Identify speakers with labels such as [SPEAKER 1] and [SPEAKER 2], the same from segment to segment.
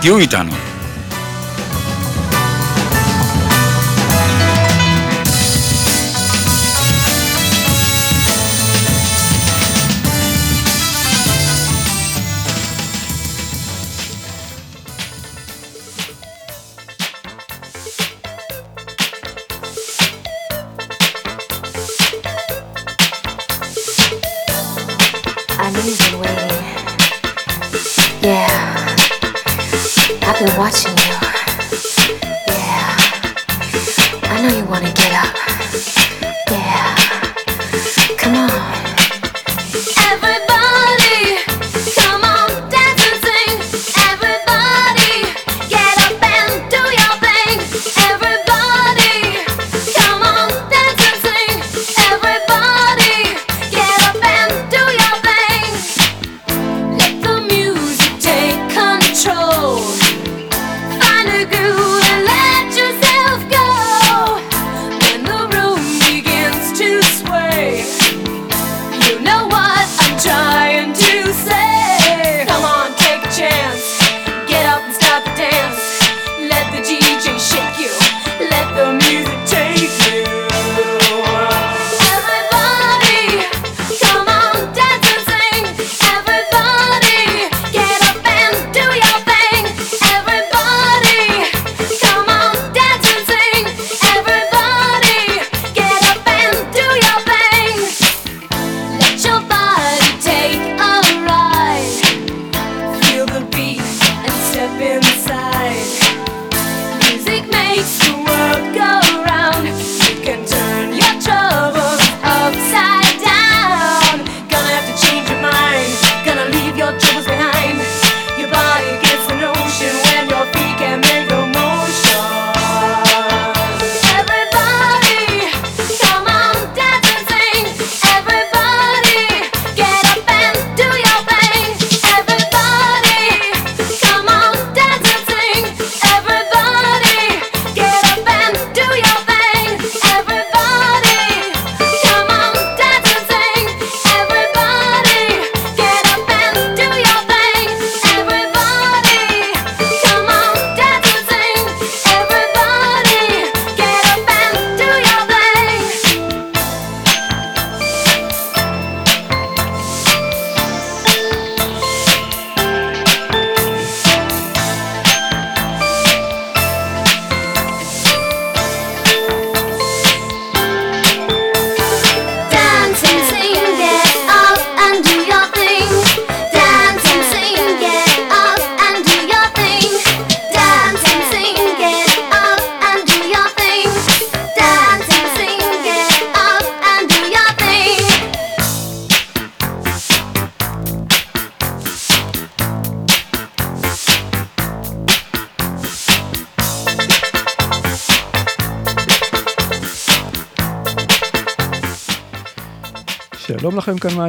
[SPEAKER 1] Diogitano.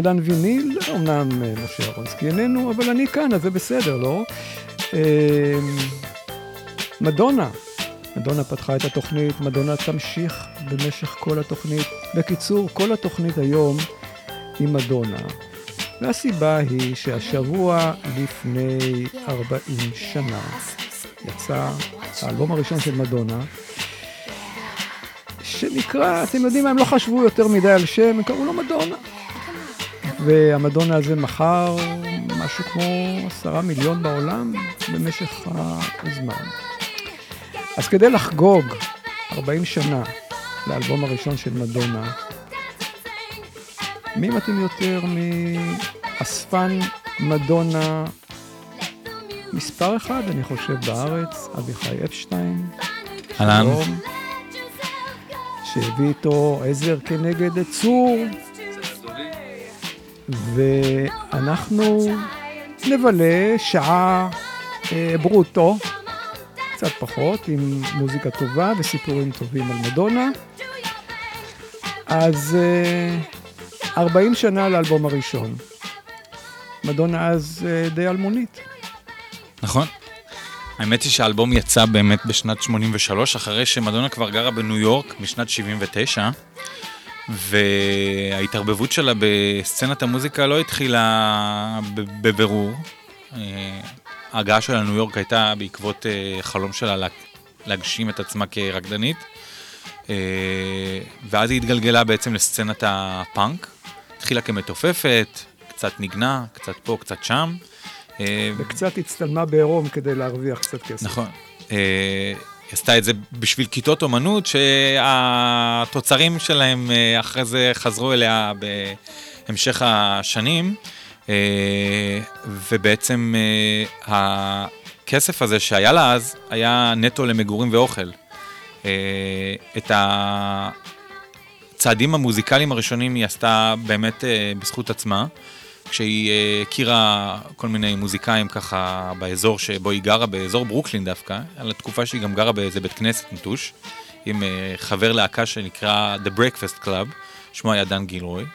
[SPEAKER 1] מעדן ויניל, אמנם אה, משה אהרונסקי איננו, אבל אני כאן, אז זה בסדר, לא? אמ, מדונה, מדונה פתחה את התוכנית, מדונה תמשיך במשך כל התוכנית. בקיצור, כל התוכנית היום היא מדונה. והסיבה היא שהשבוע לפני 40 שנה יצא האלבום הראשון של מדונה, שנקרא, אתם יודעים מה, הם לא חשבו יותר מדי על שם, הם קראו לו מדונה.
[SPEAKER 2] והמדונה הזה מכר משהו כמו עשרה מיליון בעולם במשך הזמן. אז כדי לחגוג 40 שנה לאלבום הראשון של מדונה, מי מתאים יותר מאספן מדונה מספר אחד, אני חושב, בארץ, אביחי אפשטיין.
[SPEAKER 3] אהלן.
[SPEAKER 2] שהביא איתו עזר כנגד צור. ואנחנו נבלה שעה אה, ברוטו, קצת פחות, עם מוזיקה טובה וסיפורים טובים על מדונה. אז אה, 40 שנה לאלבום הראשון. מדונה אז אה, די אלמונית.
[SPEAKER 3] נכון. האמת היא שהאלבום יצא באמת בשנת 83, אחרי שמדונה כבר גרה בניו יורק משנת 79, וההתערבבות שלה בסצנת המוזיקה לא התחילה בבירור. אה, ההגעה שלה לניו יורק הייתה בעקבות אה, חלום שלה לה- להגשים את עצמה כרקדנית, אה, ואז היא התגלגלה בעצם לסצנת הפאנק. התחילה כמתופפת, קצת ניגנה, קצת פה, קצת שם.
[SPEAKER 2] וקצת הצטלמה בעירום כדי להרוויח קצת כסף.
[SPEAKER 3] נכון. עשתה את זה בשביל כיתות אומנות, שהתוצרים שלהם אה, אחרי זה חזרו אליה בהמשך השנים, אה, ובעצם אה, הכסף הזה שהיה לה אז, היה נטו למגורים ואוכל. את הצעדים המוזיקליים הראשונים היא עשתה באמת בזכות עצמה. כשהיא אה, הכירה כל מיני מוזיקאים ככה באזור שבו היא גרה, באזור ברוקלין דווקא, על התקופה שהיא גם גרה באיזה בית כנסת נטוש, עם אה, חבר להקה שנקרא The Breakfast Club, שמו היה דן גילרוי,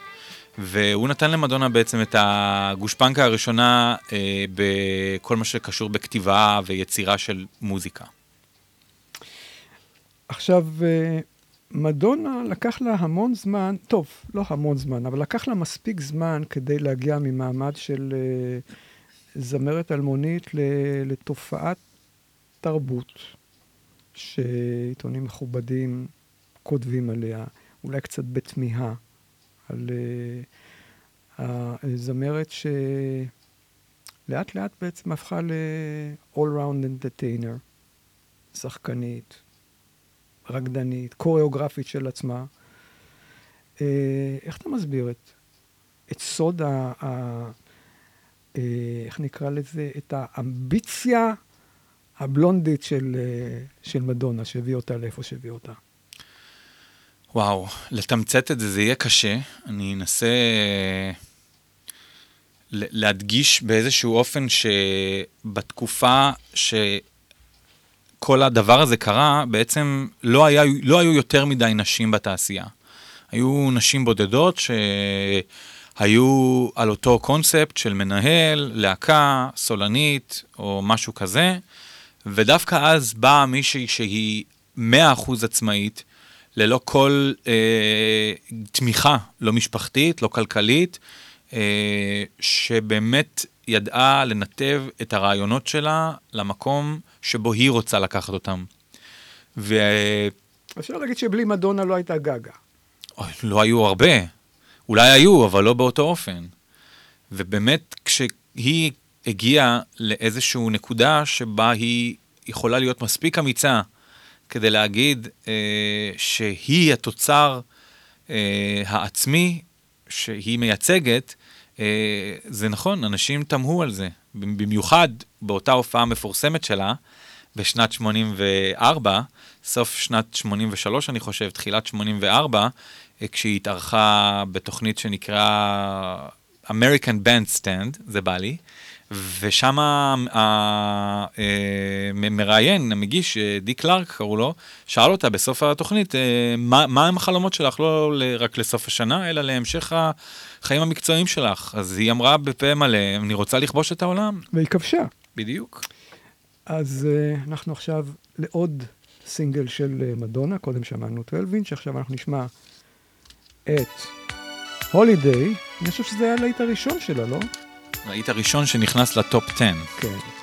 [SPEAKER 3] והוא נתן למדונה בעצם את הגושפנקה הראשונה אה, בכל מה שקשור בכתיבה ויצירה של מוזיקה.
[SPEAKER 2] עכשיו, מדונה לקח לה המון זמן, טוב, לא המון זמן, אבל לקח לה מספיק זמן כדי להגיע ממעמד של אה, זמרת אלמונית לתופעת תרבות, שעיתונים מכובדים כותבים עליה, אולי קצת בתמיהה, על אה, הזמרת שלאט לאט בעצם הפכה ל-all round entertainer, שחקנית, רקדנית, קוריאוגרפית של עצמה. אה, איך אתה מסביר את, את סוד ה... ה אה, איך נקרא לזה? את האמביציה הבלונדית של, אה, של מדונה, שהביא אותה לאיפה שהביא אותה.
[SPEAKER 3] וואו, לתמצת את זה, זה יהיה קשה. אני אנסה להדגיש באיזשהו אופן שבתקופה שכל הדבר הזה קרה, בעצם לא, היה, לא היו יותר מדי נשים בתעשייה. היו נשים בודדות שהיו על אותו קונספט של מנהל, להקה, סולנית או משהו כזה, ודווקא אז באה מישהי שהיא 100% עצמאית, ללא כל אה, תמיכה, לא משפחתית, לא כלכלית, אה, שבאמת ידעה לנתב את הרעיונות שלה למקום שבו היא רוצה לקחת אותם. ולא
[SPEAKER 2] אפשר להגיד שבלי מדונה לא הייתה גגה.
[SPEAKER 3] לא היו הרבה, אולי היו, אבל לא באותו אופן. ובאמת, כשהיא הגיעה לאיזושהי נקודה שבה היא יכולה להיות מספיק אמיצה כדי להגיד אה, שהיא התוצר אה, העצמי שהיא מייצגת, זה נכון, אנשים תמהו על זה. במיוחד באותה הופעה מפורסמת שלה, בשנת 84, סוף שנת 83, אני חושב, תחילת 84, אה, כשהיא התארחה בתוכנית שנקרא American Bandstand, זה בא לי, ושם המראיין, המגיש, אה, די קלארק קראו לו, שאל אותה בסוף התוכנית, אה, מה, מה הם החלומות שלך, לא רק לסוף השנה, אלא להמשך החיים המקצועיים שלך. אז היא אמרה בפה מלא, אני רוצה לכבוש את העולם.
[SPEAKER 2] והיא כבשה.
[SPEAKER 3] בדיוק.
[SPEAKER 2] אז uh, אנחנו עכשיו לעוד סינגל של uh, מדונה, קודם שמענו 12 אינץ', עכשיו אנחנו נשמע את הולידיי, אני חושב שזה היה הלהיט הראשון שלה, לא?
[SPEAKER 3] היית הראשון שנכנס לטופ 10.
[SPEAKER 2] כן.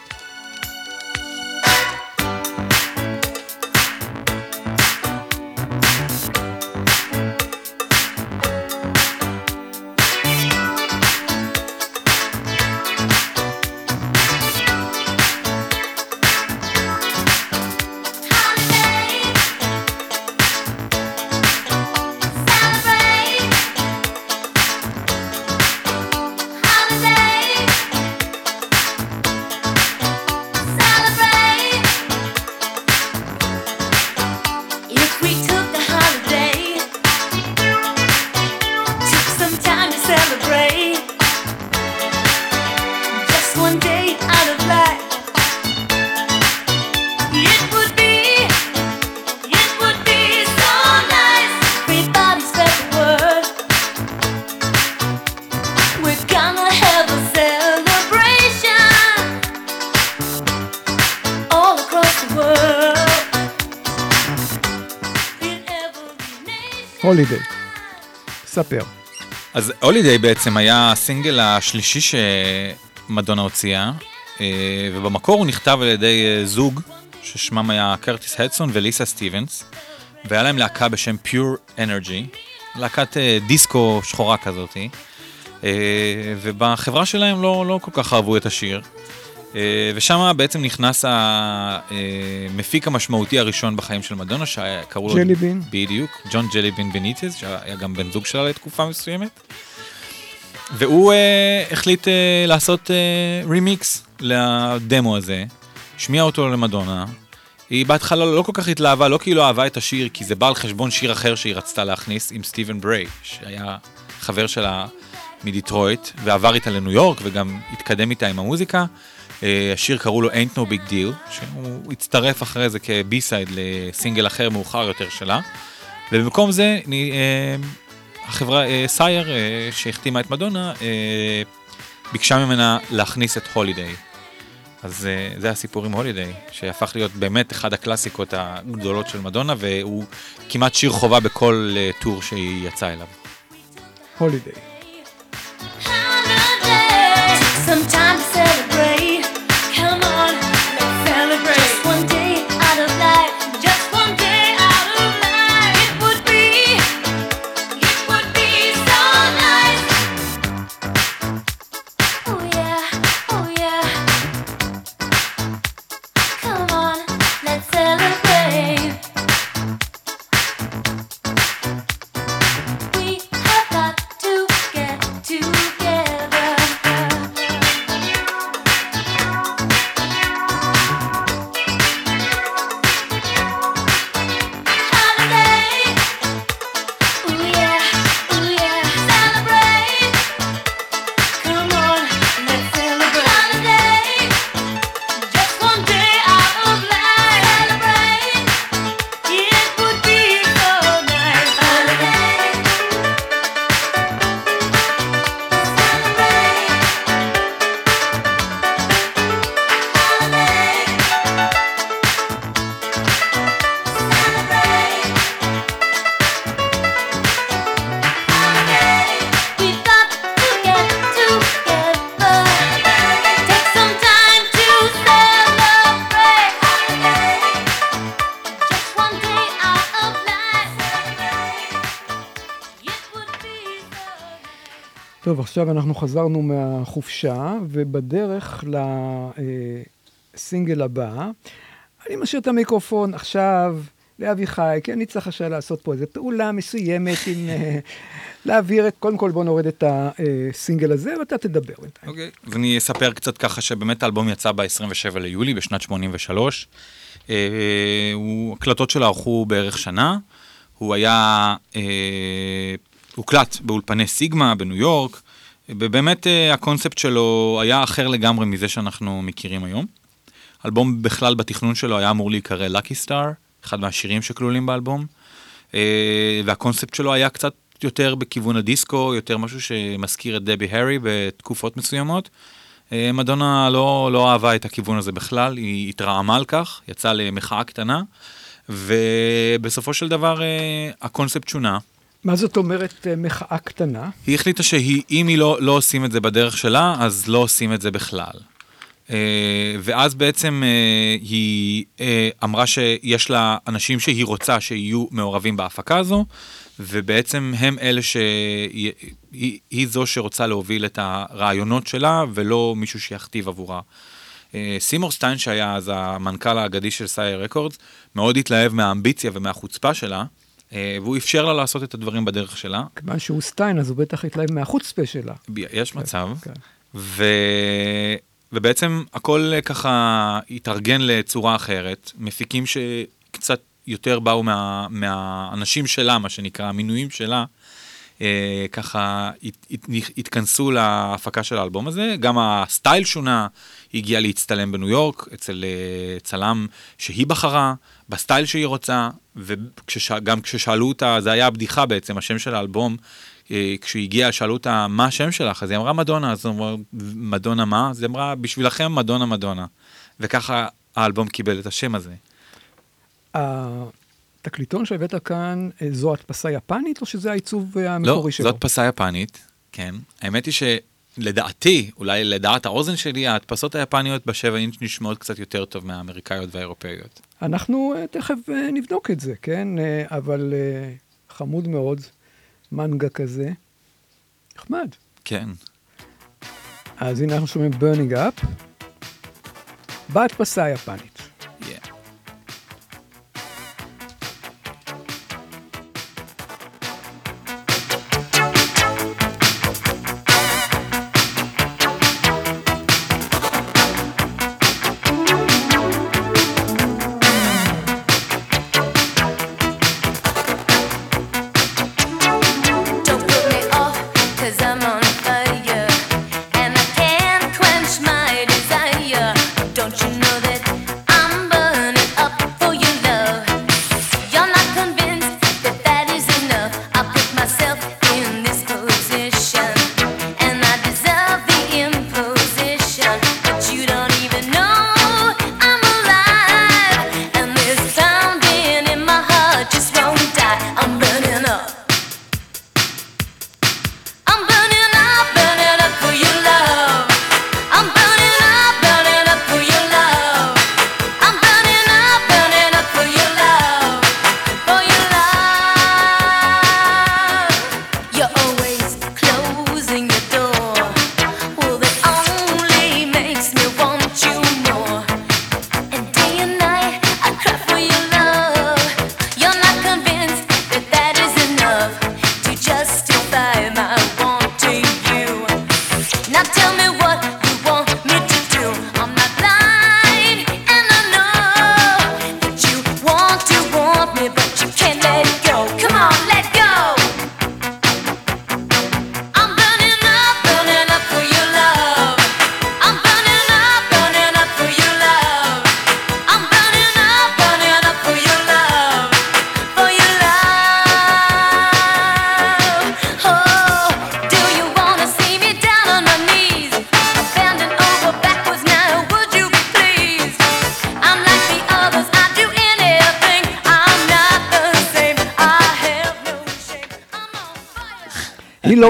[SPEAKER 2] הולידיי
[SPEAKER 3] בעצם היה הסינגל השלישי שמדונה הוציאה, אה, ובמקור הוא נכתב על ידי אה, זוג, ששמם היה קרטיס הדסון וליסה סטיבנס, והיה להם להקה בשם Pure Energy, להקת אה, דיסקו שחורה כזאתי, ובחברה שלהם לא, לא כל כך אהבו את השיר. ושם בעצם נכנס המפיק המשמעותי הראשון בחיים של מדונה, שקראו לו...
[SPEAKER 2] ג'לי בין.
[SPEAKER 3] בדיוק, ג'ון ג'לי בין בניטז, שהיה גם בן זוג שלה לתקופה מסוימת. והוא אה, החליט אה, לעשות אה, רימיקס לדמו הזה, השמיע אותו למדונה. היא בהתחלה לא כל כך התלהבה, לא כי היא לא אהבה את השיר, כי זה בא על חשבון שיר אחר שהיא רצתה להכניס עם סטיבן בריי, שהיה חבר שלה מדיטרויט, ועבר איתה לניו יורק וגם התקדם איתה עם המוזיקה. אה, השיר קראו לו Ain't No Big Deal, שהוא הצטרף אחרי זה כ B-side לסינגל אחר מאוחר יותר שלה. ובמקום זה, אה, החברה אה, סייר, אה, שהחתימה את מדונה, אה, ביקשה ממנה להכניס את הולידיי. אז אה, זה הסיפור עם הולידיי, שהפך להיות באמת אחד הקלאסיקות הגדולות של מדונה, והוא כמעט שיר חובה בכל אה, טור שהיא יצאה אליו.
[SPEAKER 2] הולידיי.
[SPEAKER 4] Some
[SPEAKER 2] טוב, עכשיו אנחנו חזרנו מהחופשה, ובדרך לסינגל הבא, אני משאיר את המיקרופון עכשיו לאביחי, כי אני צריך עכשיו לעשות פה איזו פעולה מסוימת עם... אה, להעביר את... קודם כל בוא נוריד את הסינגל הזה, ואתה תדבר בינתיים.
[SPEAKER 3] אוקיי. אז אני אספר קצת ככה שבאמת האלבום יצא ב-27 ליולי בשנת 83. אה, הוא, הקלטות שלו ערכו בערך שנה. הוא היה, אה, הוקלט באולפני סיגמה בניו יורק, ובאמת אה, הקונספט שלו היה אחר לגמרי מזה שאנחנו מכירים היום. אלבום בכלל בתכנון שלו היה אמור להיקרא Lucky Star, אחד מהשירים שכלולים באלבום, אה, והקונספט שלו היה קצת יותר בכיוון הדיסקו, יותר משהו שמזכיר את דבי הארי בתקופות מסוימות. אה, מדונה לא, לא אהבה את הכיוון הזה בכלל, היא התרעמה על כך, יצאה למחאה קטנה, ובסופו של דבר הקונספט שונה.
[SPEAKER 2] מה זאת אומרת אה, מחאה קטנה?
[SPEAKER 3] היא החליטה שאם היא לא, לא עושים את זה בדרך שלה, אז לא עושים את זה בכלל. אה, ואז בעצם אה, היא אמרה שיש לה אנשים שהיא רוצה שיהיו מעורבים בהפקה הזו, ובעצם הם אלה שהיא היא, היא זו שרוצה להוביל את הרעיונות שלה, ולא מישהו שיכתיב עבורה. סימור סטיין, שהיה אז המנכ"ל האגדי של סייר רקורדס, מאוד התלהב מהאמביציה ומהחוצפה שלה, והוא אפשר לה לעשות את הדברים בדרך שלה.
[SPEAKER 2] כיוון שהוא סטיין, אז הוא בטח התלהב מהחוצפה שלה.
[SPEAKER 3] יש מצב.
[SPEAKER 2] כן.
[SPEAKER 3] ו... ובעצם הכל אה, ככה התארגן לצורה אחרת, מפיקים שקצת יותר באו מה... מהאנשים שלה, מה שנקרא, המינויים שלה, אה, ככה הת... הת... התכנסו להפקה של האלבום הזה, גם הסטייל שונה, היא הגיעה להצטלם בניו יורק, אצל אה, צלם שהיא בחרה, בסטייל שהיא רוצה, וגם כששאלו אותה, זה היה הבדיחה בעצם, השם של האלבום, אה, כשהיא הגיעה, שאלו אותה, מה השם שלך? אז היא אמרה מדונה, אז היא אמרה, מדונה מה? אז היא אמרה, בשבילכם מדונה מדונה. וככה האלבום קיבל את השם הזה.
[SPEAKER 2] התקליטון שהבאת כאן, אה, זו הדפסה יפנית, או שזה העיצוב אה,
[SPEAKER 3] לא,
[SPEAKER 2] המקורי שלו?
[SPEAKER 3] זאת הדפסה יפנית, כן. האמת היא שלדעתי, אולי לדעת האוזן שלי, ההדפסות היפניות בשבע אינץ' נשמעות קצת יותר טוב מהאמריקאיות והאירופאיות.
[SPEAKER 2] אנחנו אה, תכף נבדוק את זה, כן? אבל חמוד מאוד, מנגה כזה. נחמד.
[SPEAKER 3] כן.
[SPEAKER 2] אז הנה אנחנו שומעים burning up, בהדפסה היפנית.
[SPEAKER 3] Yeah.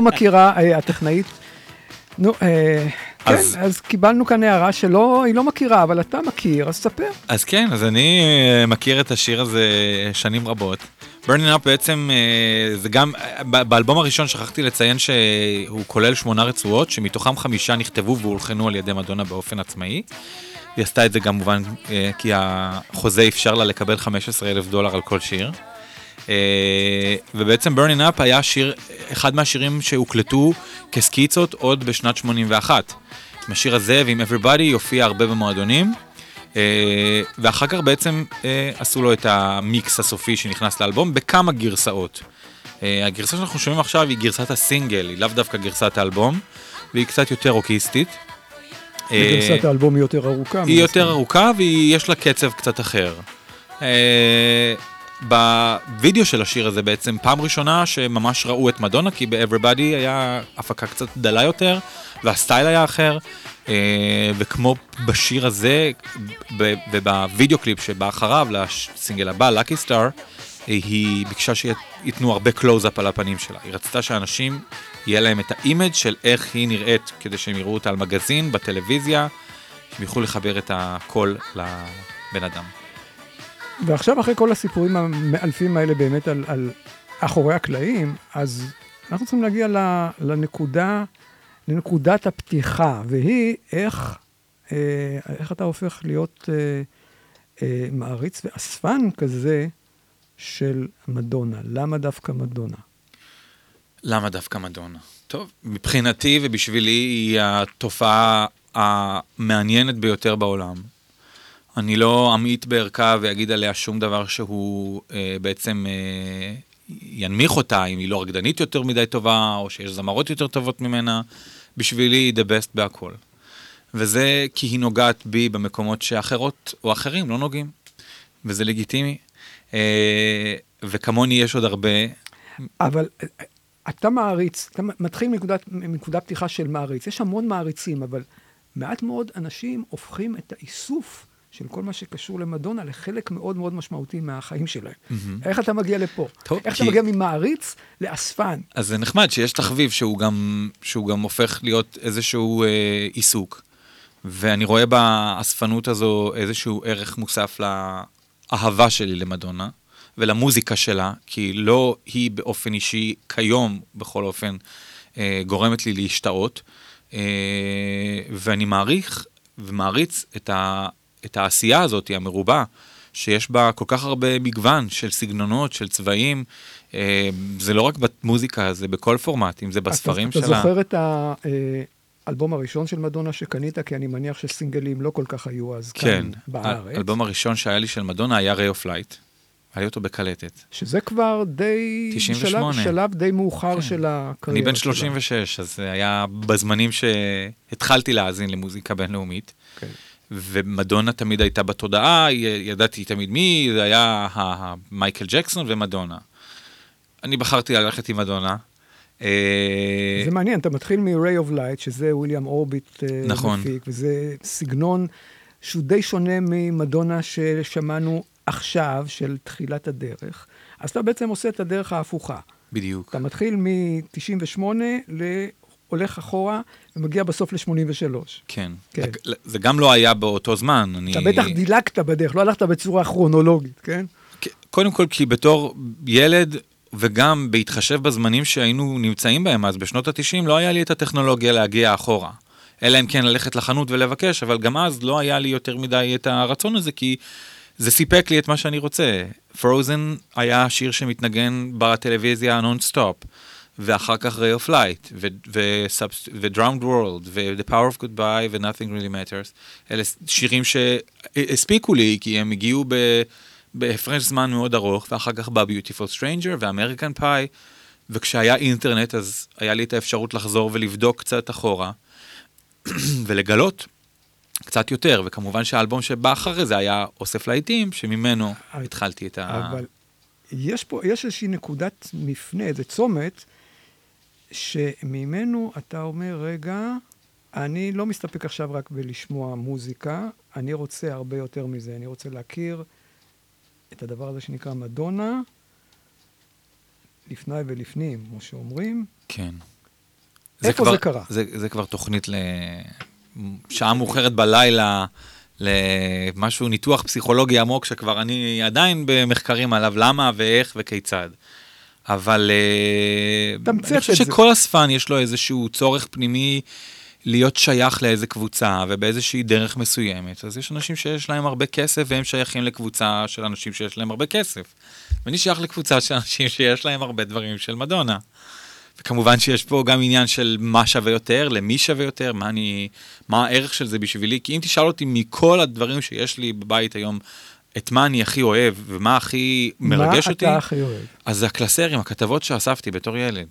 [SPEAKER 2] מכירה, אה, הטכנאית. נו, אה, כן,
[SPEAKER 3] אז-
[SPEAKER 2] אז קיבלנו כאן הערה שלא, היא לא מכירה, אבל אתה מכיר, אז ספר.
[SPEAKER 3] אז כן, אז אני אה, מכיר את השיר הזה שנים רבות. Burning Up בעצם אה, זה גם, באלבום הראשון שכחתי לציין שהוא כולל שמונה רצועות, שמתוכם חמישה נכתבו והולחנו על ידי מדונה באופן עצמאי. היא עשתה את זה כמובן כי החוזה אפשר לה לקבל 15 אלף דולר על כל שיר. אה, ובעצם Burning Up היה שיר, אחד מהשירים שהוקלטו כסקיצות עוד בשנת 81. עם השיר הזה ועם Everybody יופיע הרבה במועדונים. אה, ואחר כך בעצם אה, עשו לו את המיקס הסופי שנכנס לאלבום בכמה גרסאות. הגרסה שאנחנו שומעים עכשיו היא גרסת הסינגל, היא לאו דווקא גרסת האלבום, והיא קצת יותר רוקיסטית. אה,
[SPEAKER 2] גרסת האלבום היא יותר ארוכה.
[SPEAKER 3] היא יותר. ארוכה ויש לה קצב קצת אחר. בווידאו של השיר הזה בעצם פעם ראשונה שממש ראו את מדונה כי ב-Everybody היה הפקה קצת דלה יותר והסטייל היה אחר אה, וכמו בשיר הזה ובווידאו קליפ שבא אחריו לסינגל הבא, Lucky Star, אה, היא ביקשה שייתנו הרבה קלוז-אפ על הפנים שלה. היא רצתה שאנשים יהיה להם את ה image של איך היא נראית כדי שהם יראו אותה על מגזין, בטלוויזיה, שהם יוכלו לחבר את הקול לבן אדם.
[SPEAKER 2] ועכשיו, אחרי כל הסיפורים המאלפים האלה באמת על, על אחורי הקלעים, אז אנחנו צריכים להגיע לנקודה, לנקודת הפתיחה, והיא איך, אה, איך אתה הופך להיות אה, אה, מעריץ ואספן כזה של מדונה. למה דווקא מדונה?
[SPEAKER 3] למה דווקא מדונה? טוב, מבחינתי ובשבילי היא התופעה המעניינת ביותר בעולם. אני לא אמעיט בערכה ואגיד עליה שום דבר שהוא אה, בעצם אה, ינמיך אותה, אם היא לא רקדנית יותר מדי טובה, או שיש זמרות יותר טובות ממנה. בשבילי היא the best בהכל. וזה כי היא נוגעת בי במקומות שאחרות או אחרים לא נוגעים. וזה לגיטימי. אה, וכמוני יש עוד הרבה.
[SPEAKER 2] אבל אה, אה, אתה מעריץ, אתה מתחיל מנקודת, מנקודת פתיחה של מעריץ. יש המון מעריצים, אבל מעט מאוד אנשים הופכים את האיסוף של כל מה שקשור למדונה לחלק מאוד מאוד משמעותי מהחיים שלהם. איך אתה מגיע לפה?
[SPEAKER 3] טוב,
[SPEAKER 2] איך
[SPEAKER 3] כי-
[SPEAKER 2] אתה מגיע ממעריץ לאספן?
[SPEAKER 3] אז זה נחמד שיש תחביב שהוא גם, שהוא גם הופך להיות איזשהו אה, עיסוק. ואני רואה באספנות הזו איזשהו ערך מוסף לאהבה שלי למדונה ולמוזיקה שלה, כי לא היא באופן אישי, כיום בכל אופן, אה, גורמת לי להשתאות. אה, ואני מעריך ומעריץ את, ה, את העשייה הזאת, המרובה, שיש בה כל כך הרבה מגוון של סגנונות, של צבעים. אה, זה לא רק במוזיקה, זה בכל פורמט, אם זה בספרים
[SPEAKER 2] אתה,
[SPEAKER 3] שלה.
[SPEAKER 2] אתה זוכר את האלבום הראשון של מדונה שקנית? כי אני מניח שסינגלים לא כל כך היו אז
[SPEAKER 3] כן,
[SPEAKER 2] כאן בארץ.
[SPEAKER 3] האלבום הראשון שהיה לי של מדונה היה Ray of Light. היה לי אותו בקלטת.
[SPEAKER 2] שזה כבר די...
[SPEAKER 3] 98.
[SPEAKER 2] שלב, שלב די מאוחר
[SPEAKER 3] כן.
[SPEAKER 2] של הקריירה
[SPEAKER 3] אני בן
[SPEAKER 2] שלה.
[SPEAKER 3] 36, אז זה היה בזמנים שהתחלתי להאזין למוזיקה בינלאומית.
[SPEAKER 2] כן.
[SPEAKER 3] ומדונה תמיד הייתה בתודעה, ידעתי תמיד מי, זה היה מייקל ג'קסון ומדונה. אני בחרתי ללכת עם מדונה. אה,
[SPEAKER 2] זה מעניין, אתה מתחיל מ-Ray of Light, שזה וויליאם אורביט אה,
[SPEAKER 3] נכון.
[SPEAKER 2] מפיק, וזה סגנון שהוא די שונה ממדונה ששמענו עכשיו, של תחילת הדרך. אז אתה בעצם עושה את הדרך ההפוכה.
[SPEAKER 3] בדיוק.
[SPEAKER 2] אתה מתחיל מ-98 ל... הולך אחורה ומגיע בסוף ל-83.
[SPEAKER 3] כן.
[SPEAKER 2] כן.
[SPEAKER 3] זה- גם לא היה באותו זמן. אני...
[SPEAKER 2] אתה בטח דילגת בדרך, לא הלכת בצורה כרונולוגית, כן?
[SPEAKER 3] כן, קודם כל, כי בתור ילד, וגם בהתחשב בזמנים שהיינו נמצאים בהם אז, בשנות ה-90, לא היה לי את הטכנולוגיה להגיע אחורה. אלא אם כן ללכת לחנות ולבקש, אבל גם אז לא היה לי יותר מדי את הרצון הזה, כי זה סיפק לי את מה שאני רוצה. Frozen היה שיר שמתנגן בטלוויזיה נונסטופ, ואחר כך Ray of Light, ו-Drowned World, ו-The Power of Goodbye, ו-Nothing Really Matters. אלה שירים שהספיקו לי, כי הם הגיעו. בהפרש זמן מאוד ארוך, ואחר כך בא Beautiful Stranger ו American Pie, וכשהיה אינטרנט אז היה לי את האפשרות לחזור ולבדוק קצת אחורה, ולגלות קצת יותר, וכמובן שהאלבום שבא אחרי זה היה אוסף להיטים, שממנו
[SPEAKER 2] אבל-
[SPEAKER 3] התחלתי את ה...
[SPEAKER 2] אבל יש פה, יש איזושהי נקודת מפנה, איזה צומת, שממנו אתה אומר, רגע, אני לא מסתפק עכשיו רק בלשמוע מוזיקה, אני רוצה הרבה יותר מזה. אני רוצה להכיר את הדבר הזה שנקרא מדונה, לפני ולפנים, כמו שאומרים.
[SPEAKER 3] כן.
[SPEAKER 2] איפה
[SPEAKER 3] כבר,
[SPEAKER 2] זה קרה?
[SPEAKER 3] זה, זה כבר תוכנית לשעה מאוחרת בלילה, למשהו, ניתוח פסיכולוגי עמוק, שכבר אני עדיין במחקרים עליו, למה ואיך וכיצד. אבל אה, אני חושב. שכל אספן יש לו איזשהו צורך פנימי להיות שייך לאיזה קבוצה ובאיזושהי דרך מסוימת. אז יש אנשים שיש להם הרבה כסף והם שייכים לקבוצה של אנשים שיש להם הרבה כסף. ואני שייך לקבוצה של אנשים שיש להם הרבה דברים של מדונה. וכמובן שיש פה גם עניין של מה שווה יותר, למי שווה יותר, מה, אני, מה הערך של זה בשבילי. כי אם תשאל אותי מכל הדברים שיש לי בבית היום, את מה אני הכי אוהב ומה הכי מרגש
[SPEAKER 2] מה
[SPEAKER 3] אותי,
[SPEAKER 2] אתה הכי אוהב?
[SPEAKER 3] אז זה הקלסרים, הכתבות שאספתי בתור ילד.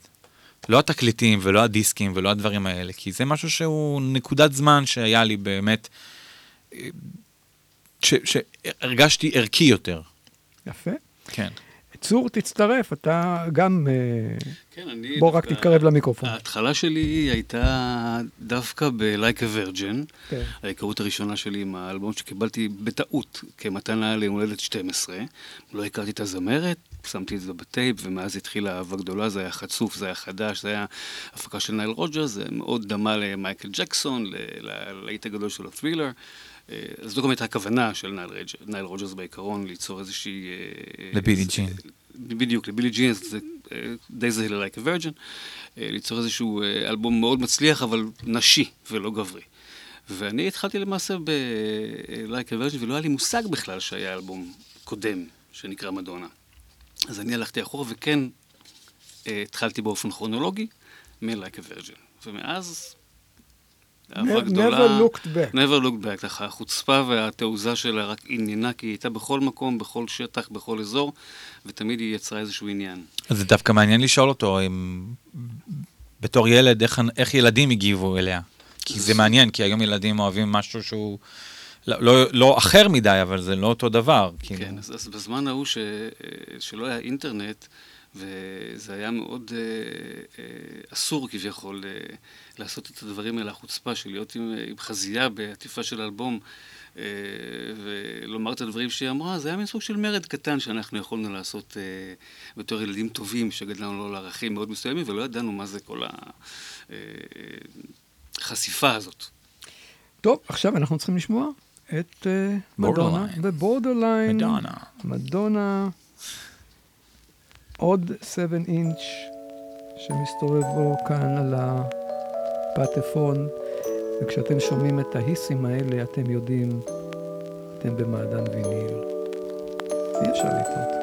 [SPEAKER 3] לא התקליטים ולא הדיסקים ולא הדברים האלה, כי זה משהו שהוא נקודת זמן שהיה לי באמת, אה, ש- שהרגשתי ערכי יותר.
[SPEAKER 2] יפה.
[SPEAKER 3] כן.
[SPEAKER 2] צור, תצטרף, אתה גם... אה,
[SPEAKER 5] כן, אני...
[SPEAKER 2] בוא רק
[SPEAKER 5] דווקא-
[SPEAKER 2] תתקרב למיקרופון.
[SPEAKER 5] ההתחלה שלי היה דווקא ב-Like a Virgin,
[SPEAKER 2] כן.
[SPEAKER 5] ההיכרות הראשונה שלי עם האלבום שקיבלתי בטעות כמתנה ליום הולדת 12. לא הכרתי את הזמרת, שמתי את זה בטייפ, ומאז התחילה אהבה גדולה, זה היה חצוף, זה היה חדש, זה היה הפקה של נייל רוג'רס, זה מאוד דמה למייקל ג'קסון, ל- ללהיט הגדול של ה Thriller. אה, אז זו גם הייתה הכוונה של נייל, רג'- נייל רוג'רס בעיקרון, ליצור איזושהי... אה,
[SPEAKER 3] לבילי
[SPEAKER 5] אה,
[SPEAKER 3] ג'ין.
[SPEAKER 5] בדיוק, לבילי ג'ין, זה די זהה ל-Like a Virgin, ליצור איזשהו אלבום מאוד מצליח, אבל נשי ולא גברי. ואני התחלתי למעשה ב-Like a Virgin, ולא היה לי מושג בכלל שהיה אלבום קודם, שנקרא מדונה. אז אני הלכתי אחורה, וכן התחלתי באופן כרונולוגי מ-Like a Virgin. ומאז... אהבה
[SPEAKER 2] Never
[SPEAKER 5] גדולה.
[SPEAKER 2] looked back.
[SPEAKER 5] never looked back, ככה החוצפה והתעוזה שלה רק עניינה, כי היא הייתה בכל מקום, בכל שטח, בכל אזור, ותמיד היא יצרה איזשהו עניין.
[SPEAKER 3] אז זה דווקא מעניין לשאול אותו, אם... בתור ילד, איך, איך ילדים הגיבו אליה. כי זה מעניין, כי היום ילדים אוהבים משהו שהוא לא, לא, לא אחר מדי, אבל זה לא אותו דבר. כאילו.
[SPEAKER 5] כן, אז, אז בזמן ההוא ש, שלא היה אינטרנט, וזה היה מאוד אה, אה, אסור כביכול אה, לעשות את הדברים האלה, החוצפה של להיות עם, עם חזייה בעטיפה של אלבום. אה, ולומר את הדברים שהיא אמרה, זה היה מין סוג של מרד קטן שאנחנו יכולנו לעשות אה, בתור ילדים טובים, שגדלנו לו לערכים מאוד מסוימים, ולא ידענו מה זה כל החשיפה הזאת.
[SPEAKER 1] טוב, עכשיו אנחנו צריכים לשמוע את אה, מדונה. ובורדרליין.
[SPEAKER 3] מדונה.
[SPEAKER 1] מדונה. עוד 7 אינץ' שמסתובב בו כאן על הפטפון, וכשאתם שומעים את ההיסים האלה, אתם יודעים, אתם במעדן ויניל. אי אפשר לטעות.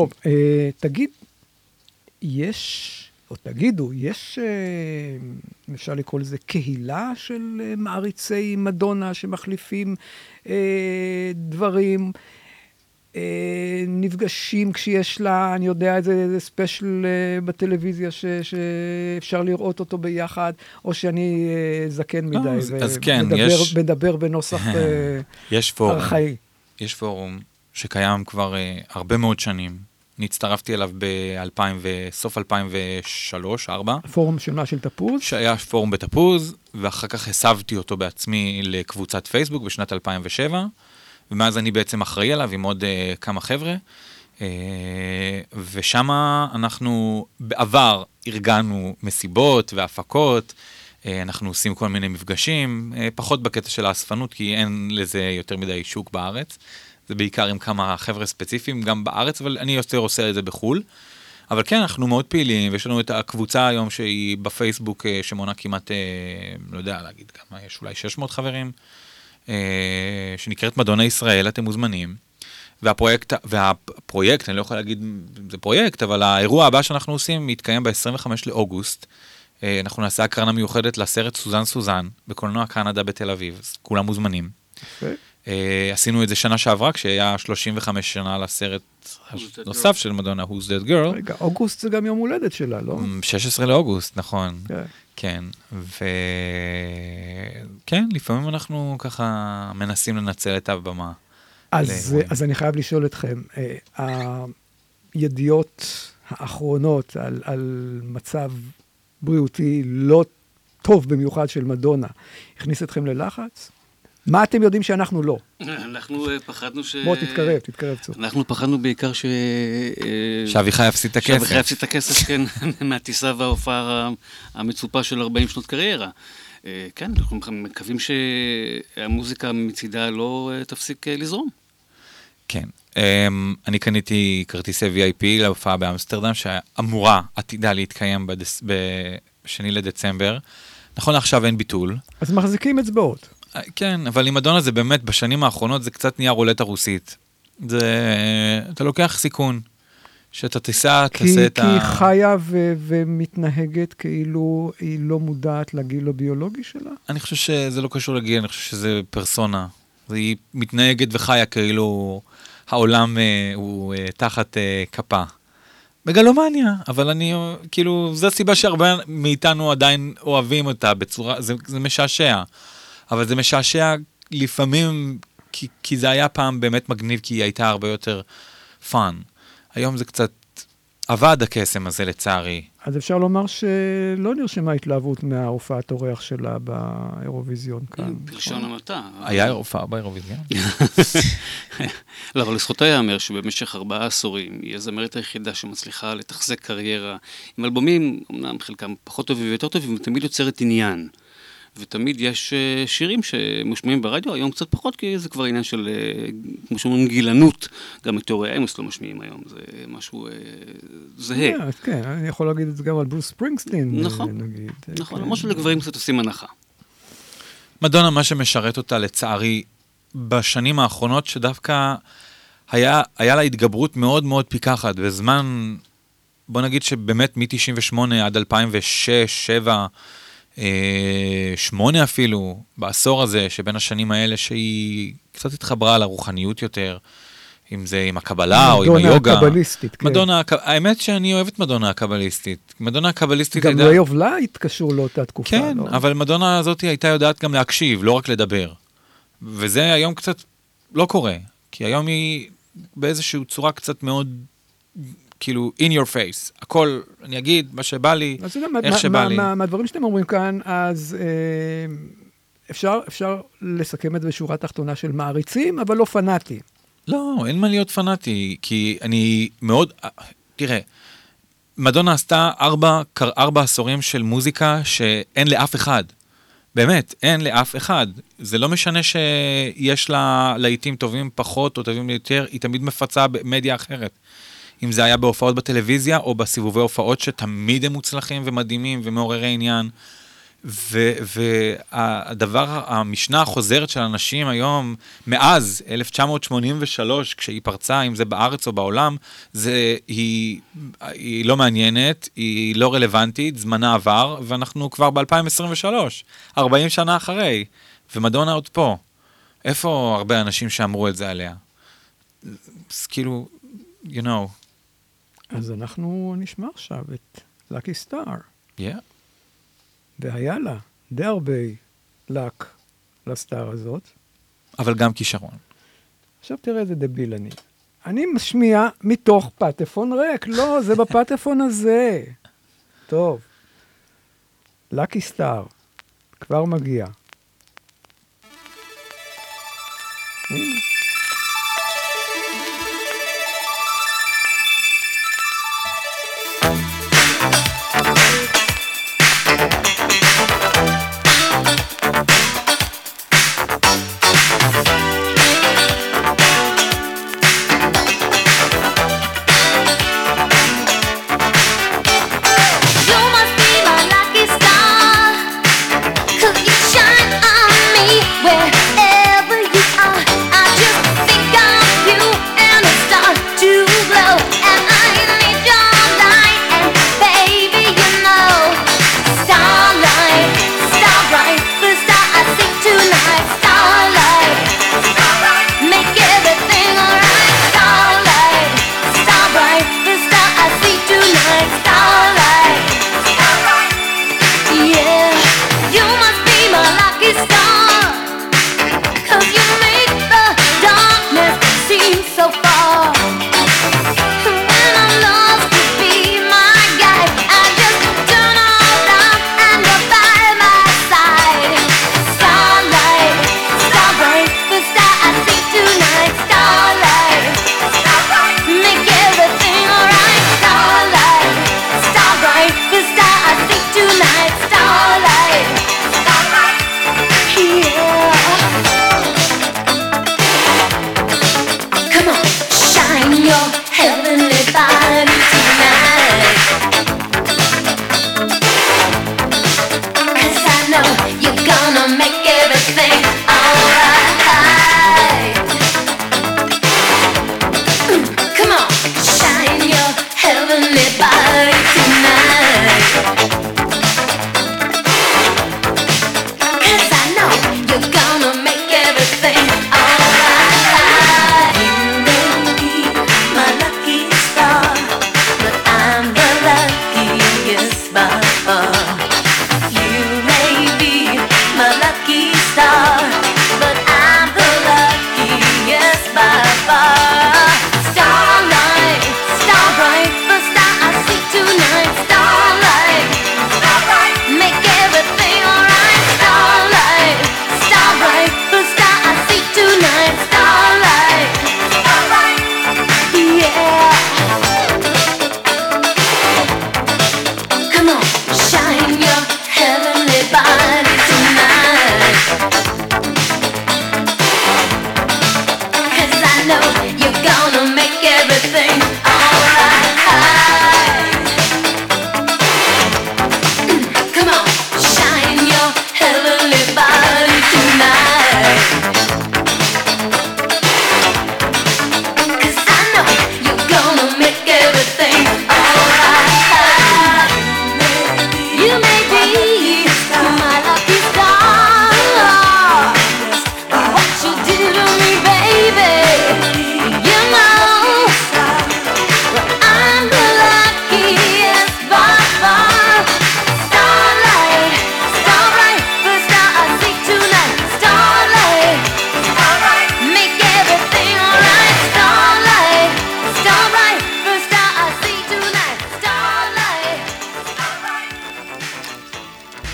[SPEAKER 1] טוב, אה, תגיד, יש, או תגידו, יש, אה, אפשר לקרוא לזה קהילה של אה, מעריצי מדונה שמחליפים אה, דברים, אה, נפגשים כשיש לה, אני יודע, איזה, איזה ספיישל אה, בטלוויזיה ש, שאפשר לראות אותו ביחד, או שאני זקן מדי.
[SPEAKER 3] אז- אז כן,
[SPEAKER 1] ומדבר-
[SPEAKER 3] יש-
[SPEAKER 1] מדבר בנוסח
[SPEAKER 3] יש פורום,
[SPEAKER 1] ארכאי.
[SPEAKER 3] יש פורום שקיים כבר הרבה מאוד שנים, אני הצטרפתי אליו ב-2000 וסוף 2003-2004.
[SPEAKER 2] פורום שונה של תפוז.
[SPEAKER 3] שהיה פורום בתפוז, ואחר כך הסבתי אותו בעצמי לקבוצת פייסבוק בשנת 2007, ומאז אני בעצם אחראי עליו עם עוד uh, כמה חבר'ה. Uh, ושם אנחנו בעבר ארגנו מסיבות והפקות, uh, אנחנו עושים כל מיני מפגשים, uh, פחות בקטע של האספנות, כי אין לזה יותר מדי שוק בארץ. זה בעיקר עם כמה חבר'ה ספציפיים, גם בארץ, אבל אני יותר עושה את זה בחו"ל. אבל כן, אנחנו מאוד פעילים, ויש לנו את הקבוצה היום שהיא בפייסבוק, אה, שמונה כמעט, אה, לא יודע להגיד כמה, יש אולי 600 חברים, אה, שנקראת מדונה ישראל, אתם מוזמנים. והפרויקט, והפרויקט, אני לא יכול להגיד, זה פרויקט, אבל האירוע הבא שאנחנו עושים מתקיים ב-25 לאוגוסט. אנחנו נעשה הקרנה מיוחדת לסרט סוזן סוזן, בקולנוע קנדה בתל אביב, אז כולם מוזמנים.
[SPEAKER 2] יפה.
[SPEAKER 3] אה, עשינו את זה שנה שעברה, כשהיה 35 שנה לסרט נוסף של מדונה, Who's That Girl.
[SPEAKER 2] רגע, אוגוסט זה גם יום הולדת שלה, לא?
[SPEAKER 3] 16 לאוגוסט, נכון.
[SPEAKER 2] כן.
[SPEAKER 3] כן, וכן, לפעמים אנחנו ככה מנסים לנצל את הבמה.
[SPEAKER 2] אז. אז אני חייב לשאול אתכם, אה, הידיעות האחרונות על, על מצב בריאותי לא טוב במיוחד של מדונה, הכניס אתכם ללחץ? מה אתם יודעים שאנחנו לא?
[SPEAKER 5] אנחנו אה, פחדנו ש...
[SPEAKER 2] בוא תתקרב, תתקרב קצת.
[SPEAKER 5] אנחנו פחדנו בעיקר ש... אה,
[SPEAKER 3] שאביחי יפסיד את הכסף.
[SPEAKER 5] שאביחי יפסיד את הכסף, כן, מהטיסה וההופעה המצופה של 40 שנות קריירה. אה, כן, אנחנו מקווים שהמוזיקה מצידה לא תפסיק לזרום.
[SPEAKER 3] כן. Um, אני קניתי כרטיסי VIP להופעה באמסטרדם, שאמורה, עתידה להתקיים. בשני לדצמבר. נכון לעכשיו אין ביטול.
[SPEAKER 2] אז מחזיקים אצבעות.
[SPEAKER 3] כן, אבל עם מדונה זה באמת, בשנים האחרונות זה קצת נהיה רולטה רוסית. זה, אתה לוקח סיכון. שאתה תיסע,
[SPEAKER 2] כי,
[SPEAKER 3] תעשה את
[SPEAKER 2] כי
[SPEAKER 3] ה...
[SPEAKER 2] היא חיה ו- ומתנהגת כאילו היא לא מודעת לגיל הביולוגי שלה?
[SPEAKER 3] אני חושב שזה לא קשור לגיל, אני חושב שזה פרסונה. היא מתנהגת וחיה כאילו העולם אה, הוא אה, תחת אה, כפה. מגלומניה, אבל אני, כאילו, זו הסיבה שהרבה מאיתנו עדיין אוהבים אותה בצורה, זה, זה משעשע. אבל זה משעשע לפעמים, כי, כי זה היה פעם באמת מגניב, כי היא הייתה הרבה יותר fun. היום זה קצת אבד הקסם הזה לצערי.
[SPEAKER 2] אז אפשר לומר שלא נרשמה התלהבות מההופעת אורח שלה באירוויזיון כאן.
[SPEAKER 5] בלשון המעטה.
[SPEAKER 3] היה הופעה באירוויזיון?
[SPEAKER 5] לא, אבל לזכותה ייאמר שבמשך ארבעה עשורים היא הזמרת היחידה שמצליחה לתחזק קריירה עם אלבומים, אמנם חלקם פחות טובים ויותר טובים, ותמיד יוצרת עניין. ותמיד יש אה, שירים שמושמעים ברדיו, היום קצת פחות, כי זה כבר עניין של, אה, כמו שאומרים, גילנות. גם את תיאורי האמוס לא משמיעים היום, זה משהו אה, זהה.
[SPEAKER 2] כן, אני יכול להגיד את זה גם על ברוס ספרינגסטין,
[SPEAKER 5] נכון.
[SPEAKER 2] נגיד.
[SPEAKER 5] נכון,
[SPEAKER 2] כן.
[SPEAKER 5] למרות שלגברים קצת עושים הנחה.
[SPEAKER 3] מדונה, מה שמשרת אותה לצערי בשנים האחרונות, שדווקא היה, היה לה התגברות מאוד מאוד פיקחת, בזמן, בוא נגיד שבאמת מ-98 עד 2006, 2007, אה, 8 אפילו, בעשור הזה, שבין השנים האלה, שהיא קצת התחברה לרוחניות יותר, אם זה עם הקבלה או עם
[SPEAKER 2] מדונה
[SPEAKER 3] היוגה.
[SPEAKER 2] הקבליסטית, כן.
[SPEAKER 3] מדונה, האמת שאני אוהב את מדונה הקבליסטית. מדונה הקבליסטית
[SPEAKER 2] גם of light קשור לאותה תקופה,
[SPEAKER 3] כן,
[SPEAKER 2] לא?
[SPEAKER 3] אבל מדונה הזאת הייתה יודעת גם להקשיב, לא רק לדבר. וזה היום קצת לא קורה, כי היום היא באיזושהי צורה קצת מאוד, כאילו, in your face. הכל, אני אגיד מה שבא לי, איך שבא לי.
[SPEAKER 2] מה- מהדברים שאתם אומרים כאן, אז אה, אפשר, אפשר לסכם את זה בשורה תחתונה של מעריצים, אבל לא פנאטים.
[SPEAKER 3] לא, אין מה להיות פנאטי, כי אני מאוד, תראה, מדונה עשתה ארבע, ארבע עשורים של מוזיקה שאין לאף אחד. באמת, אין לאף אחד. זה לא משנה שיש לה להיטים טובים פחות או טובים יותר, היא תמיד מפצה במדיה אחרת. אם זה היה בהופעות בטלוויזיה או בסיבובי הופעות שתמיד הם מוצלחים ומדהימים ומעוררי עניין. והדבר, המשנה החוזרת של אנשים היום, מאז 1983, כשהיא פרצה, אם זה בארץ או בעולם, זה, היא, היא לא מעניינת, היא לא רלוונטית, זמנה עבר, ואנחנו כבר ב-2023, 40 שנה אחרי, ומדונה עוד פה. איפה הרבה אנשים שאמרו את זה עליה? אז כאילו, you know,
[SPEAKER 2] אז אנחנו נשמע עכשיו את סטאר,
[SPEAKER 3] yeah.
[SPEAKER 2] והיה לה די הרבה לק לסטאר הזאת.
[SPEAKER 3] אבל גם כישרון.
[SPEAKER 2] עכשיו תראה איזה דביל אני.
[SPEAKER 1] אני משמיע מתוך פטפון ריק. לא, זה בפטפון הזה. טוב. לקי סטאר, כבר מגיע. הנה.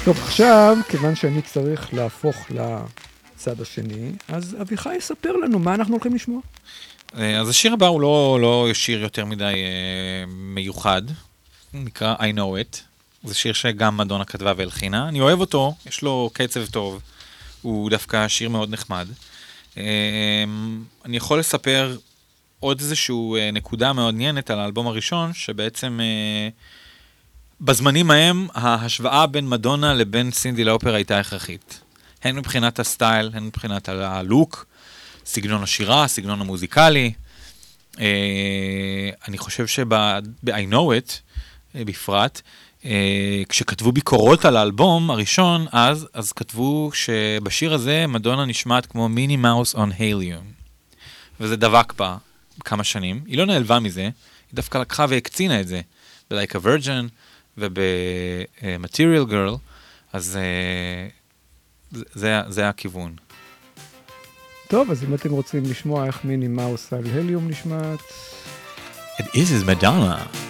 [SPEAKER 1] טוב, עכשיו, כיוון שאני צריך להפוך לצד השני, אז אביחי יספר לנו מה אנחנו הולכים לשמוע.
[SPEAKER 3] אה, אז השיר הבא הוא לא, לא שיר יותר מדי אה, מיוחד, הוא נקרא I know it. זה שיר שגם מדונה כתבה והלחינה. אני אוהב אותו, יש לו קצב טוב, הוא דווקא שיר מאוד נחמד. אה, אני יכול לספר עוד איזושהי נקודה מאוד מעניינת על האלבום הראשון, שבעצם אה, בזמנים ההם ההשוואה בין מדונה לבין סינדי לאופר הייתה הכרחית. הן מבחינת הסטייל, הן מבחינת הלוק, סגנון השירה, סגנון המוזיקלי. אה, אני חושב שב-I know it, אה, בפרט, אה, כשכתבו ביקורות על האלבום הראשון, אז, אז כתבו שבשיר הזה מדונה נשמעת כמו מיני מאוס און הליום. וזה דבק בה כמה שנים. היא לא נעלבה מזה, היא דווקא לקחה והקצינה את זה ב-Like a Virgin וב-Material Girl, אז אה, זה, זה, הכיוון.
[SPEAKER 2] טוב, אז אם אתם רוצים לשמוע איך מיני מאוס על הליום נשמעת...
[SPEAKER 1] It is Madonna.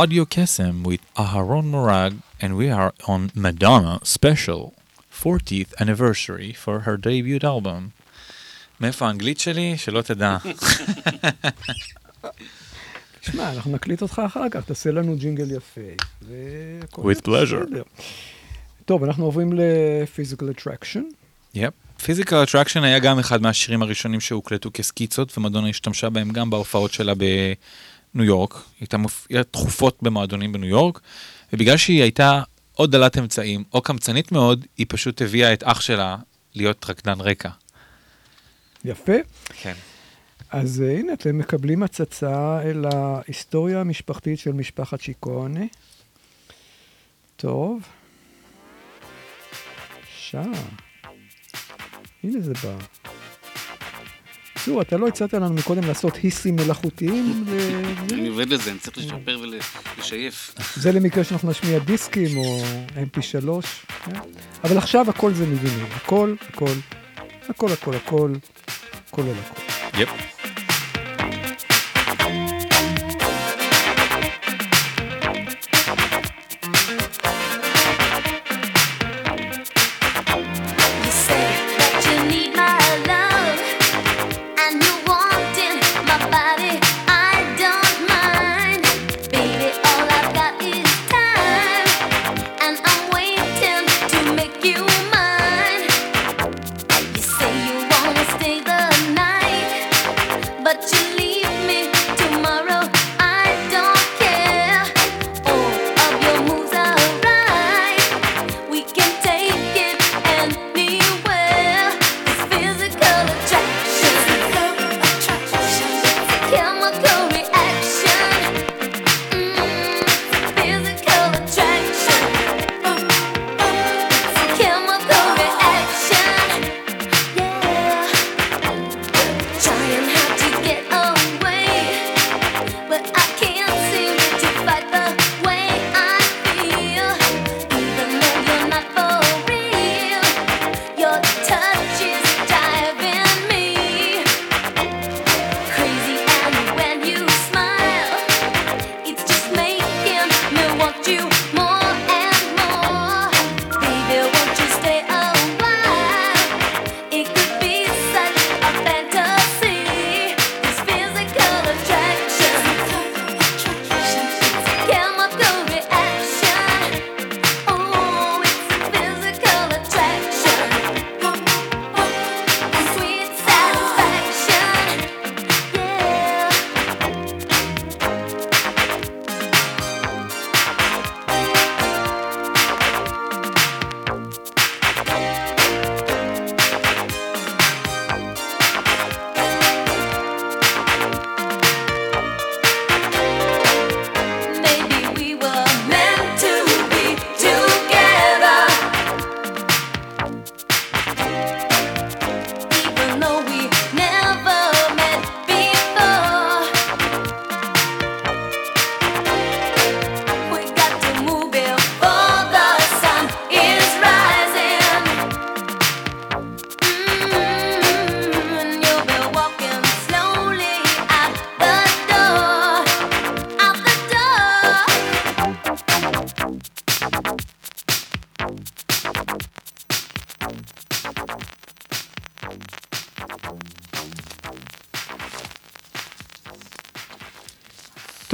[SPEAKER 1] Radio Kesem with Aharon Morag, and we are on Madonna Special, 40th anniversary for her debut album. מאיפה האנגלית שלי? שלא תדע.
[SPEAKER 2] תשמע, אנחנו נקליט אותך אחר כך, תעשה לנו ג'ינגל יפה.
[SPEAKER 1] With pleasure.
[SPEAKER 2] טוב, אנחנו עוברים ל-Physical Attraction.
[SPEAKER 1] Yep. Physical Attraction היה גם אחד מהשירים הראשונים שהוקלטו כסקיצות, ומדונה השתמשה בהם גם בהופעות שלה ב... ניו יורק, הייתה מופיעה תכופות במועדונים בניו יורק, ובגלל שהיא הייתה או דלת אמצעים או קמצנית מאוד, היא פשוט הביאה את אח שלה להיות רקדן רקע.
[SPEAKER 2] יפה.
[SPEAKER 1] כן.
[SPEAKER 2] אז אה, הנה, אתם מקבלים הצצה אל ההיסטוריה המשפחתית של משפחת שיקוני. טוב. שם. הנה זה בא. בקיצור, אתה לא הצעת לנו מקודם לעשות היסים מלאכותיים?
[SPEAKER 5] אני עובד לזה, אני צריך לשפר ולשייף.
[SPEAKER 2] זה למקרה שאנחנו נשמיע דיסקים או mp3. כן? אבל עכשיו הכל זה מבינים, הכל, הכל, הכל, הכל, הכל, כולל הכל.
[SPEAKER 1] יפ.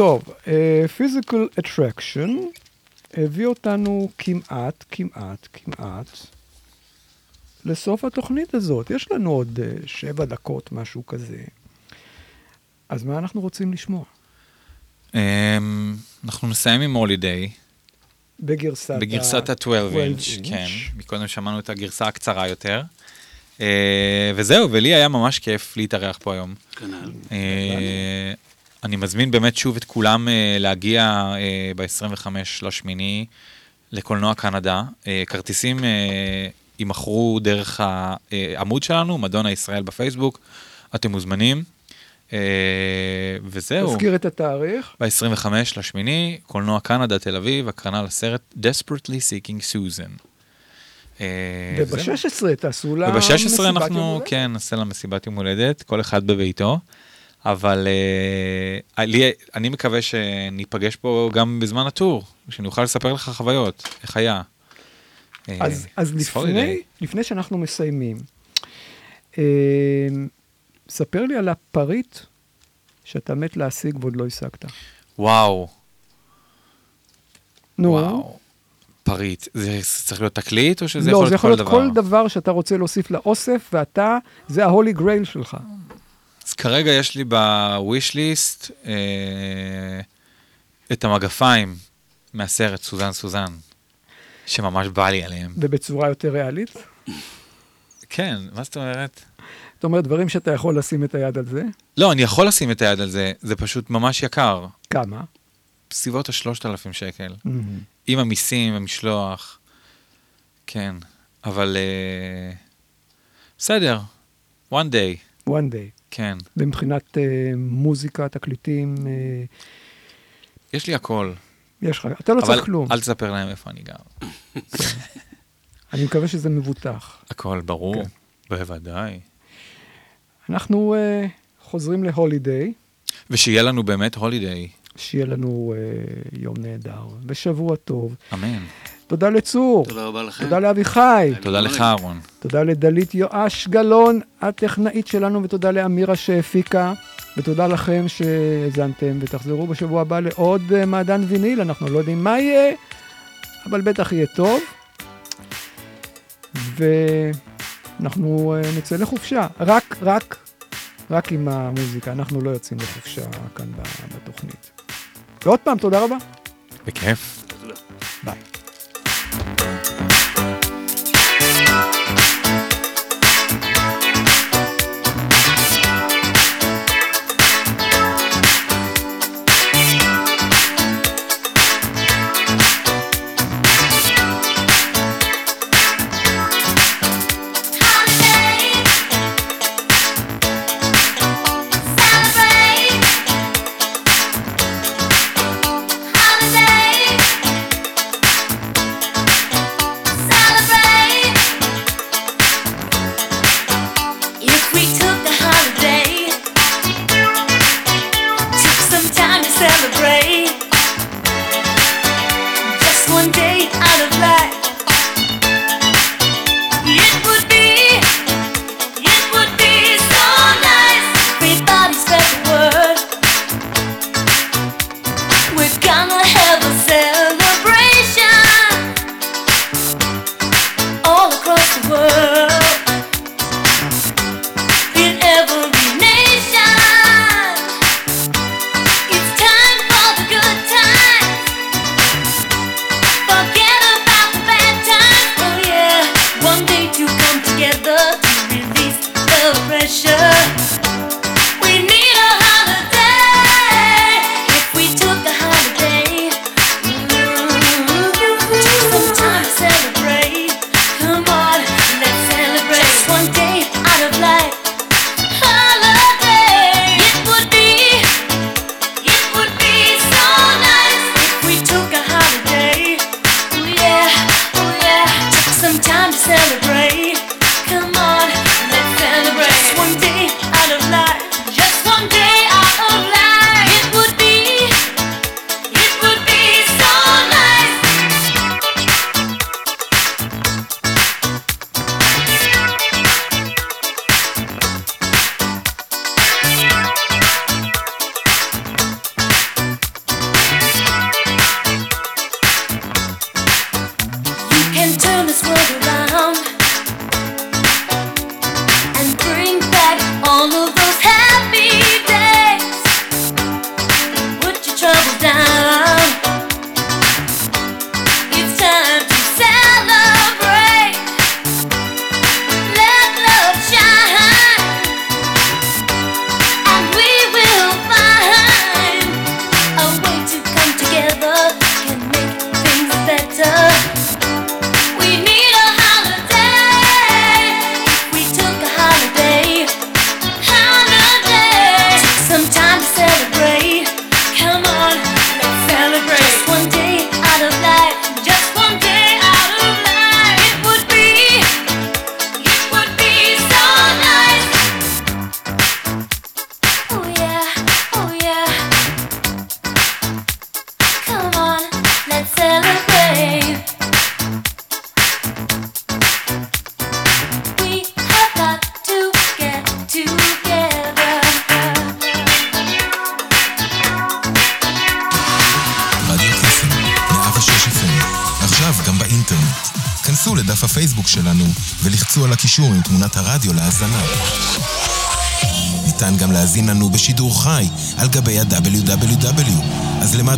[SPEAKER 2] Uh, physical attraction הביא אותנו כמעט, כמעט, כמעט לסוף התוכנית הזאת. יש לנו עוד uh, שבע דקות, משהו כזה. אז מה אנחנו רוצים לשמוע?
[SPEAKER 3] אמ, אנחנו נסיים עם הולידיי,
[SPEAKER 2] בגרסת
[SPEAKER 3] בגרסת ה-12 אינץ',
[SPEAKER 2] inch.
[SPEAKER 3] כן. מקודם שמענו את הגרסה הקצרה יותר. אה, וזהו, ולי היה ממש כיף להתארח פה היום.
[SPEAKER 5] כנ"ל.
[SPEAKER 3] אה, אני מזמין באמת שוב את כולם אה, להגיע ב-25 לשמיני לקולנוע קנדה. אה, כרטיסים אה, יימכרו דרך העמוד שלנו, מדונה ישראל בפייסבוק. אתם מוזמנים. אה, וזהו.
[SPEAKER 2] תזכיר את התאריך.
[SPEAKER 3] ב-25 לשמיני, קולנוע קנדה, תל אביב, הקרנה לסרט Desperately Seeking Susan. אה, וזהו.
[SPEAKER 2] וב-16 תעשו לה
[SPEAKER 3] וב-16
[SPEAKER 2] מסיבת יום
[SPEAKER 3] אנחנו,
[SPEAKER 2] הולדת.
[SPEAKER 3] כן, נעשה לה מסיבת יום הולדת, כל אחד בביתו. אבל אה, לי, אני מקווה שניפגש פה גם בזמן הטור, שאני אוכל לספר לך חוויות, איך היה. אה,
[SPEAKER 2] אז, אז
[SPEAKER 3] it's
[SPEAKER 2] לפני. לפני שאנחנו מסיימים, אה, ספר לי על הפריט שאתה מת להשיג ועוד לא השגת.
[SPEAKER 3] וואו,
[SPEAKER 2] נו,
[SPEAKER 3] וואו. פריט, זה צריך להיות תקליט או שזה
[SPEAKER 2] לא,
[SPEAKER 3] יכול
[SPEAKER 2] זה
[SPEAKER 3] להיות
[SPEAKER 2] יכול
[SPEAKER 3] כל
[SPEAKER 2] להיות
[SPEAKER 3] דבר?
[SPEAKER 2] כל דבר שאתה רוצה להוסיף לאוסף, ואתה, זה ההולי גרייל שלך.
[SPEAKER 3] אז כרגע יש לי בוויש ליסט אה, את המגפיים מהסרט סוזן סוזן, שממש בא לי עליהם.
[SPEAKER 2] ובצורה יותר ריאלית.
[SPEAKER 3] כן, מה זאת אומרת?
[SPEAKER 2] זאת אומרת, דברים שאתה יכול לשים את היד על זה.
[SPEAKER 3] לא, אני יכול לשים את היד על זה, זה פשוט ממש יקר.
[SPEAKER 2] כמה?
[SPEAKER 3] בסביבות ה-3,000 שקל. עם המיסים, המשלוח. כן, אבל אה, בסדר, one day,
[SPEAKER 2] one day.
[SPEAKER 3] כן.
[SPEAKER 2] ומבחינת אה, מוזיקה, תקליטים, אה,
[SPEAKER 3] יש לי הכל.
[SPEAKER 2] יש לך, אתה לא
[SPEAKER 3] אבל
[SPEAKER 2] צריך כלום.
[SPEAKER 3] אל תספר להם איפה אני גר.
[SPEAKER 2] אני מקווה שזה מבוטח.
[SPEAKER 3] הכל ברור,
[SPEAKER 2] כן.
[SPEAKER 3] בוודאי.
[SPEAKER 2] אנחנו אה, חוזרים להולידיי,
[SPEAKER 3] ושיהיה לנו באמת הולידיי,
[SPEAKER 2] שיהיה לנו אה, יום נהדר ושבוע טוב.
[SPEAKER 3] אמן.
[SPEAKER 2] תודה לצור,
[SPEAKER 5] תודה רבה לכם.
[SPEAKER 2] תודה לאביחי,
[SPEAKER 3] תודה לך, אהרון.
[SPEAKER 2] תודה לדלית יואש גלאון, הטכנאית שלנו, ותודה לאמירה שהפיקה, ותודה לכם שהאזנתם, ותחזרו בשבוע הבא לעוד אה, מעדן ויניל, אנחנו לא יודעים מה יהיה, אבל בטח יהיה טוב. ואנחנו אה, נצא לחופשה, רק, רק, רק עם המוזיקה, אנחנו לא יוצאים לחופשה כאן בתוכנית. ועוד פעם, תודה רבה.
[SPEAKER 3] בכיף.
[SPEAKER 2] ביי.
[SPEAKER 6] you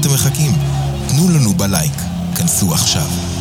[SPEAKER 6] אתם מחכים? תנו לנו בלייק. כנסו עכשיו.